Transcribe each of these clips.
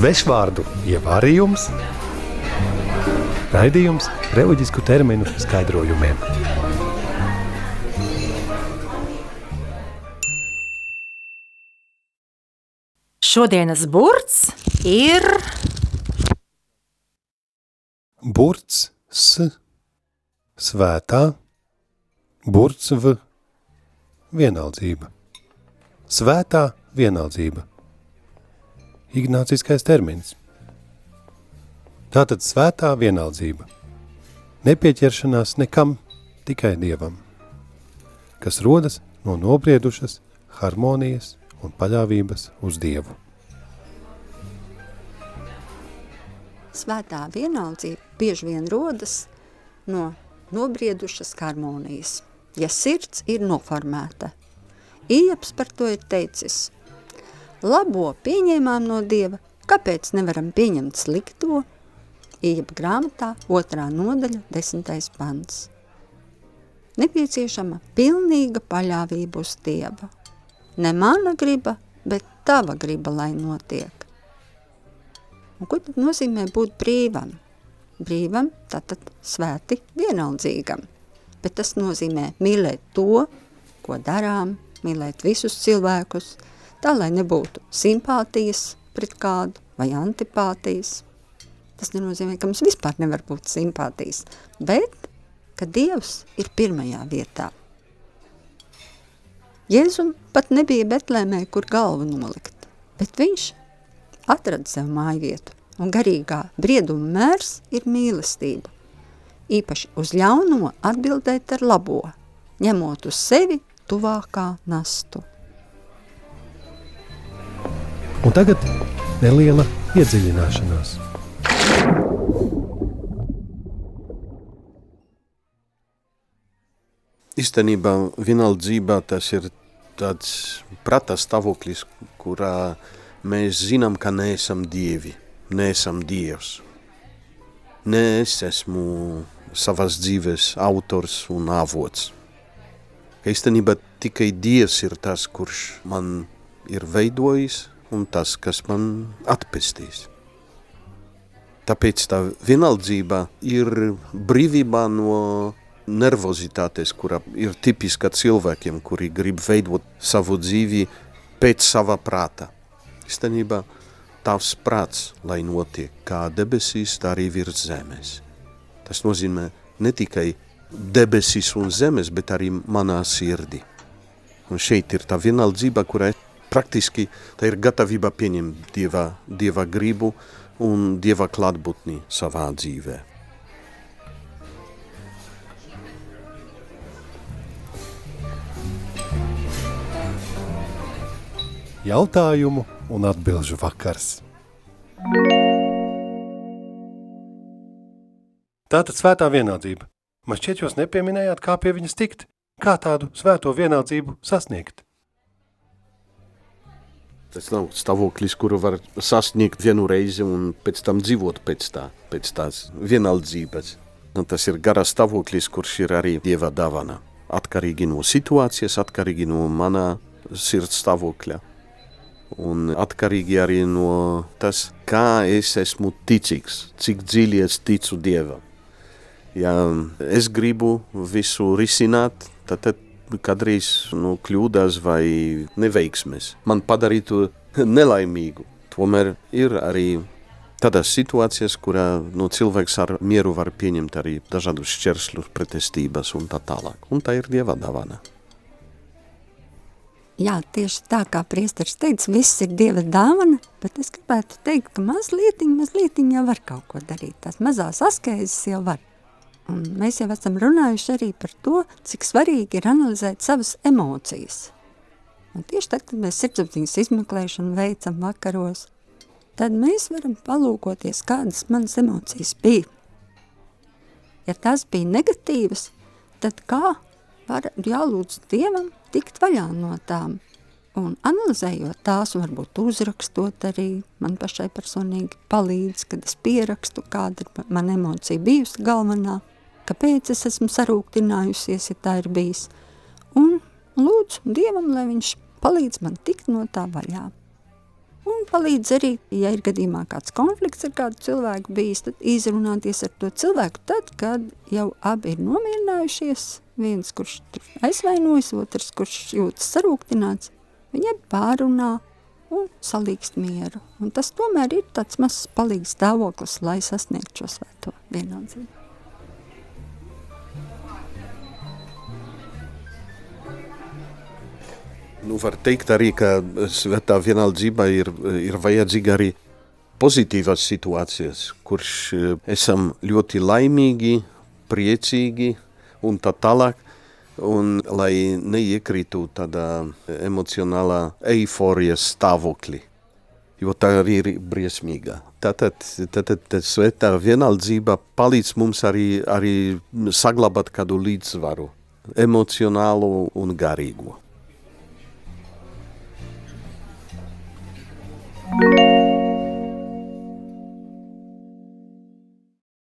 svešvārdu ievārījums, raidījums reliģisku terminu skaidrojumiem. Šodienas burts ir Burts s, svētā, burts v, vienaldzība. Svētā vienaldzība. Ignāciskais termins. Tātad svētā vienaldzība. Nepieķeršanās nekam, tikai Dievam, kas rodas no nobriedušas harmonijas un paļāvības uz Dievu. Svētā vienaldzība bieži vien rodas no nobriedušas harmonijas, ja sirds ir noformēta. Ieps par to ir teicis, labo pieņēmām no Dieva, kāpēc nevaram pieņemt slikto? Iepa grāmatā otrā nodaļa, desmitais pants. Nepieciešama pilnīga paļāvība uz Dievu. Ne mana griba, bet tava griba, lai notiek. Un ko tad nozīmē būt brīvam? Brīvam, tātad svēti vienaldzīgam. Bet tas nozīmē mīlēt to, ko darām, mīlēt visus cilvēkus, tā lai nebūtu simpātijas pret kādu vai antipātijas. Tas nenozīmē, ka mums vispār nevar būt simpātijas, bet ka Dievs ir pirmajā vietā. Jēzum pat nebija Betlēmē, kur galvu nolikt, bet viņš atrada sev māju vietu, un garīgā brieduma mērs ir mīlestība. Īpaši uz ļauno atbildēt ar labo, ņemot uz sevi tuvākā nastu. Un tagad neliela iedziļināšanās. Īstenībā vienaldzībā tas ir tāds prata stāvoklis, kurā mēs zinām, ka neesam dievi, neesam dievs. Ne es esmu savas dzīves autors un avots. Ka īstenībā tikai dievs ir tas, kurš man ir veidojis un tas, kas man atpestīs. Tāpēc tā vienaldzība ir brīvībā no nervozitātes, kura ir tipiska cilvēkiem, kuri grib veidot savu dzīvi pēc sava prāta. Īstenībā tavs prāts, lai notiek kā debesīs, tā arī virs zemes. Tas nozīmē ne tikai debesis un zemes, bet arī manā sirdī. Un šeit ir tā vienaldzība, kurai praktiski tā ir gatavība pieņemt Dieva, Dieva gribu un Dieva klātbūtni savā dzīvē. Jautājumu un atbilžu vakars. Tātad svētā vienaldzība. Man šķiet, jūs nepieminējāt, kā pie viņas tikt. Kā tādu svēto vienaldzību sasniegt? Tas nav stāvoklis, kuru var sasniegt vienu reizi un pēc tam dzīvot pēc, tā, pēc tās vienaldzības. Un tas ir garas stāvoklis, kurš ir arī Dieva dāvana. Atkarīgi no situācijas, atkarīgi no manā sirds stāvokļa. Un atkarīgi arī no tas, kā es esmu ticīgs, cik dziļi es ticu Dievam. Ja es gribu visu risināt, tad, tad kādreiz nu, kļūdas vai neveiksmes man padarītu nelaimīgu. Tomēr ir arī tādas situācijas, kurā nu, cilvēks ar mieru var pieņemt arī dažādus šķēršļus, pretestības un tā tālāk. Un tā ir Dieva dāvana. Jā, tieši tā kā priesteris teica, viss ir Dieva dāvana, bet es gribētu teikt, ka mazlietiņ, mazlietiņ jau var kaut ko darīt. Tās mazās askēzes jau var. Un mēs jau esam runājuši arī par to, cik svarīgi ir analizēt savas emocijas. Un tieši tad, kad mēs sirdsapziņas izmeklēšanu veicam vakaros, tad mēs varam palūkoties, kādas manas emocijas bija. Ja tās bija negatīvas, tad kā var jālūdz Dievam tikt vaļā no tām? Un analizējot tās, varbūt uzrakstot arī man pašai personīgi palīdz, kad es pierakstu, kāda ir man emocija bijusi galvenā, kāpēc es esmu sarūktinājusies, ja tā ir bijis. Un lūdzu Dievam, lai viņš palīdz man tikt no tā vaļā. Un palīdz arī, ja ir gadījumā kāds konflikts ar kādu cilvēku bijis, tad izrunāties ar to cilvēku tad, kad jau abi ir nomierinājušies, viens, kurš aizvainojas, otrs, kurš jūtas sarūktināts, viņi pārunā un salīgst mieru. Un tas tomēr ir tāds mazs palīgs stāvoklis, lai sasniegtu šo svēto vienaldzību. Nu, var teikt arī, ka svētā vienaldzība ir, ir vajadzīga arī pozitīvās situācijas, kurš eh, esam ļoti laimīgi, priecīgi un tā tālāk, un lai neiekrītu tādā emocionālā eiforijas stāvokļi, jo tā arī ir briesmīga. Tātad, tātad svētā vienaldzība palīdz mums arī, arī saglabāt kādu līdzsvaru, emocionālu un garīgu.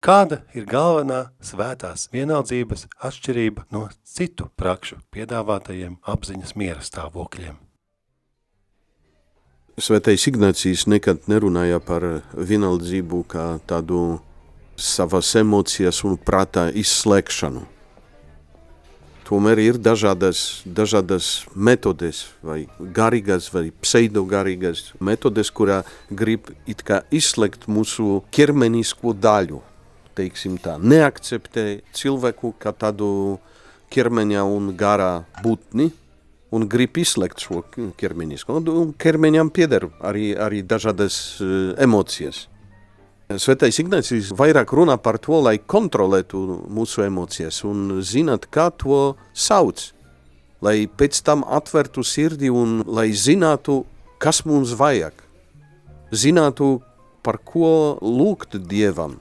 Kāda ir galvenā svētās vienaldzības atšķirība no citu prakšu piedāvātajiem apziņas miera stāvokļiem? Svētais Ignācijas nekad nerunāja par vienaldzību kā tādu savas emocijas un prātā izslēgšanu. Tomēr ir dažādas, dažādas metodes, vai garīgas, vai pseidogarīgas metodes, kurā grib izslēgt mūsu ķermenisko daļu. Teiksim tā, neakceptē cilvēku kā tādu ķermeņa un garā būtni, un grib izslēgt šo ķermenisko. Un ķermeņam pieder arī, arī dažādas uh, emocijas. Svētais Ignācijs vairāk runā par to, lai kontrolētu mūsu emocijas un zināt, kā to sauc. Lai pēc tam atvertu sirdi un lai zinātu, kas mums vajag. Zinātu, par ko lūgt Dievam.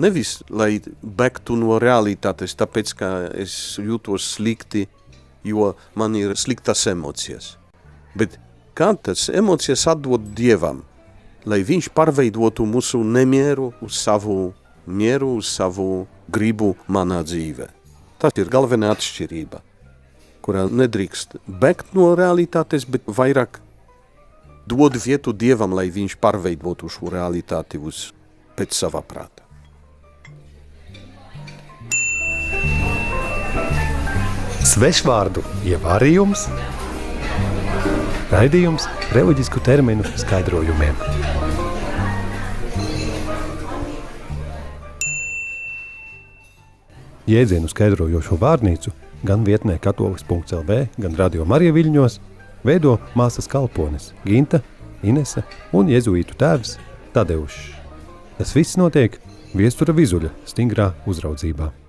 Nevis, lai bektu no realitātes, tāpēc, ka es jūtos slikti, jo man ir sliktas emocijas. Bet kā tas emocijas atdot Dievam – lai viņš pārveidotu mūsu nemieru uz savu mieru, uz savu gribu manā dzīvē. Tas ir galvenā atšķirība, kurā nedrīkst bēgt no realitātes, bet vairāk dod vietu Dievam, lai viņš pārveidotu šo realitāti uz pēc sava prāta. Svešvārdu ievārījums, raidījums reliģisku terminu skaidrojumiem. Jēdzienu skaidrojošo vārnīcu gan vietnē katolis.lv, gan radio Marija Viļņos veido māsas kalpones Ginta, Inese un jezuītu tēvs Tadeušs. Tas viss notiek viestura vizuļa stingrā uzraudzībā.